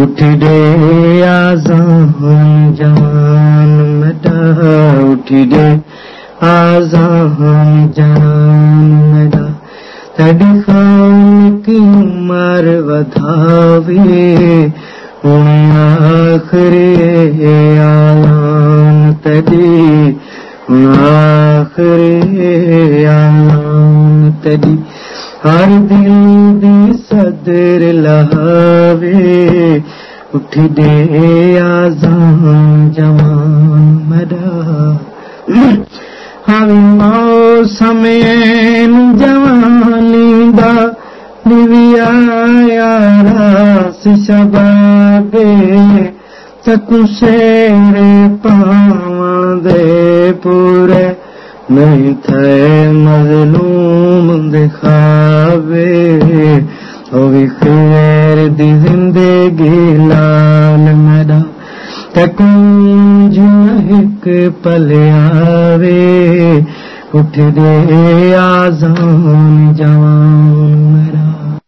اٺ دي آزان جوان ميڊا اٺ دي آزان جوان ميڊا تڏهن خان ڪه عمر وڌاوي آخري آلان تڏهن آخري آلان تڏهن هر دل دي صدر لهاوي উঠি দে আজান জামামরা আমি মৌসমে জওয়ানি দা দিবিয়া রাস শবাবে ਸਕੂ ਸੇਰੇ ਪਾਵਣ ਦੇ ਪੂਰੇ ਨਹੀਂ ਥੇ ਮਜ਼ਲੂਮ ਦਿਖਾਵੇ ਉਹ ਵੀ ਖੇਰ ਦੀ ਜ਼ਿੰਦਗੀ تڪنج هڪ پل آوي اٺ دي آزان جوان